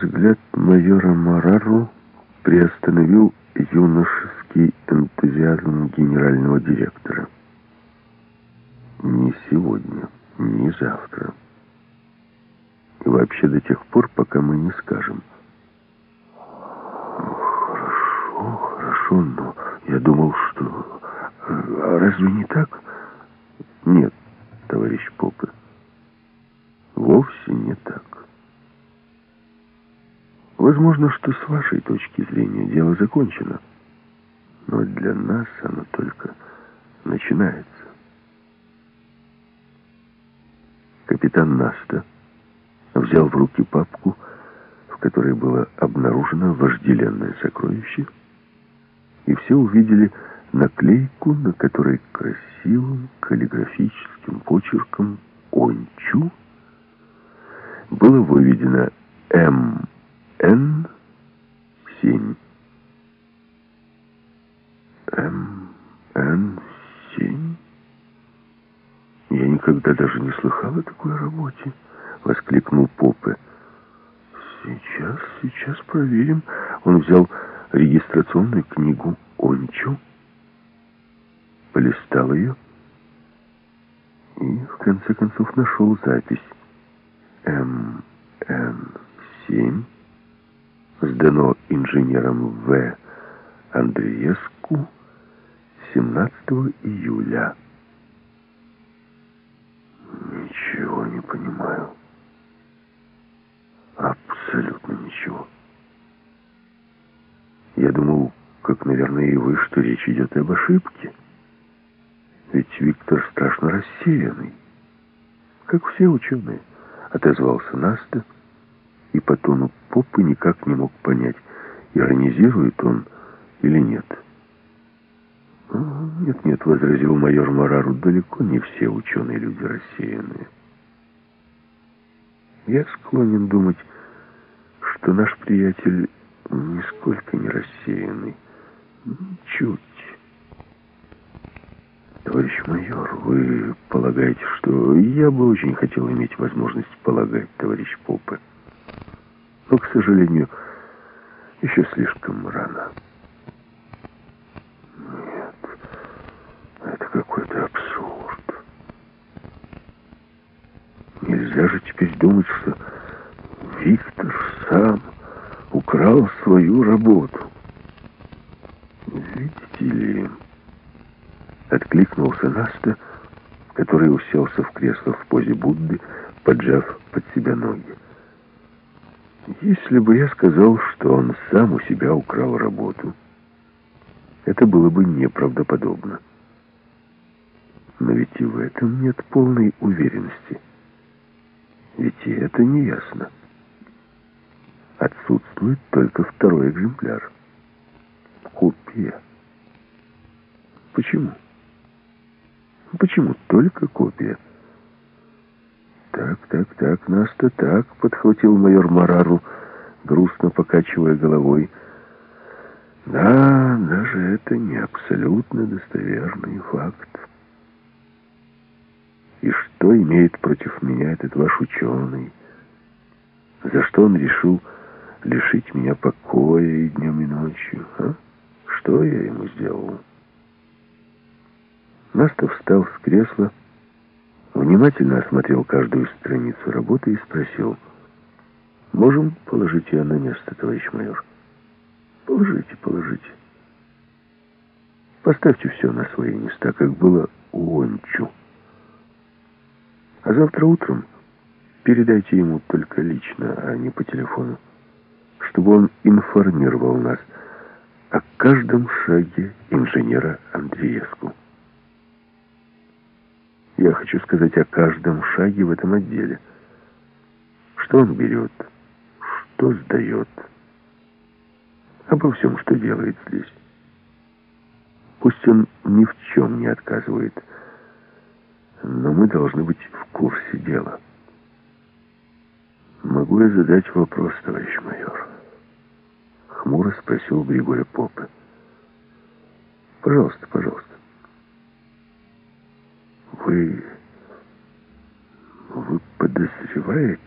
Взгляд майора Марару приостановил юношеский энтузиазм генерального директора. Не сегодня, не завтра. И вообще до тех пор, пока мы не скажем. Хорошо, хорошо, но я думал, что... А разве не так? Нет, товарищ Попы. Вовсе не так. Возможно, что с вашей точки зрения дело закончено. Но для нас оно только начинается. Капитан Наста взял в руки папку, в которой было обнаружено вожделенное сокровище, и все увидели наклейку, на которой красивым каллиграфическим почерком «Ончу» было выведено «М». Н-7. М-Н-7? Я никогда даже не слыхал о такой работе, воскликнул Попе. Сейчас, сейчас проверим. Он взял регистрационную книгу Ончу, полистал ее и в конце концов нашел запись МН7 сдано инженером В. Андреевску 17 июля. Ничего не понимаю. Абсолютно ничего. Я думал, как, наверное, и вы, что речь идет об ошибке. Ведь Виктор страшно рассеянный. Как все ученые, отозвался Наста и по тону попы никак не мог понять, иронизирует он или нет. «Нет-нет», — возразил майор Марару, — «далеко не все ученые люди рассеянные. Я склонен думать, что наш приятель нисколько не рассеянный. Чуть. Товарищ майор, вы полагаете, что я бы очень хотел иметь возможность полагать, товарищ Попе? Но, к сожалению, еще слишком рано. Нет, это какой-то абсурд. Нельзя же теперь думать, что Виктор сам украл свою работу. Видите ли, откликнулся Наста, который уселся в кресло в позе Будды, поджав под себя ноги. Если бы я сказал, что он сам у себя украл работу, это было бы неправдоподобно. Но ведь и в этом нет полной уверенности. Ведь и это не ясно. Отсутствует только второй экземпляр. Копия. Почему? Почему только копия? «Так, так, так, Наста, так», — подхватил майор Марару, грустно покачивая головой. «Да, даже это не абсолютно достоверный факт. И что имеет против меня этот ваш ученый? За что он решил лишить меня покоя и днем, и ночью, а? Что я ему сделал?» Наста встал с кресла, внимательно осмотрел каждую страницу работы и спросил, «Можем положить ее на место, товарищ майор?» «Положите, положите. Поставьте все на свои места, как было у Ончу. А завтра утром передайте ему только лично, а не по телефону, чтобы он информировал нас о каждом шаге инженера Андреевского. Я хочу сказать о каждом шаге в этом отделе. Что он берет, что сдает, обо всем, что делает здесь. Пусть он ни в чем не отказывает, но мы должны быть в курсе дела. Могу я задать вопрос, товарищ майор? Хмуро спросил Григорий Попе. Пожалуйста, пожалуйста. Вы... Вы подозреваете?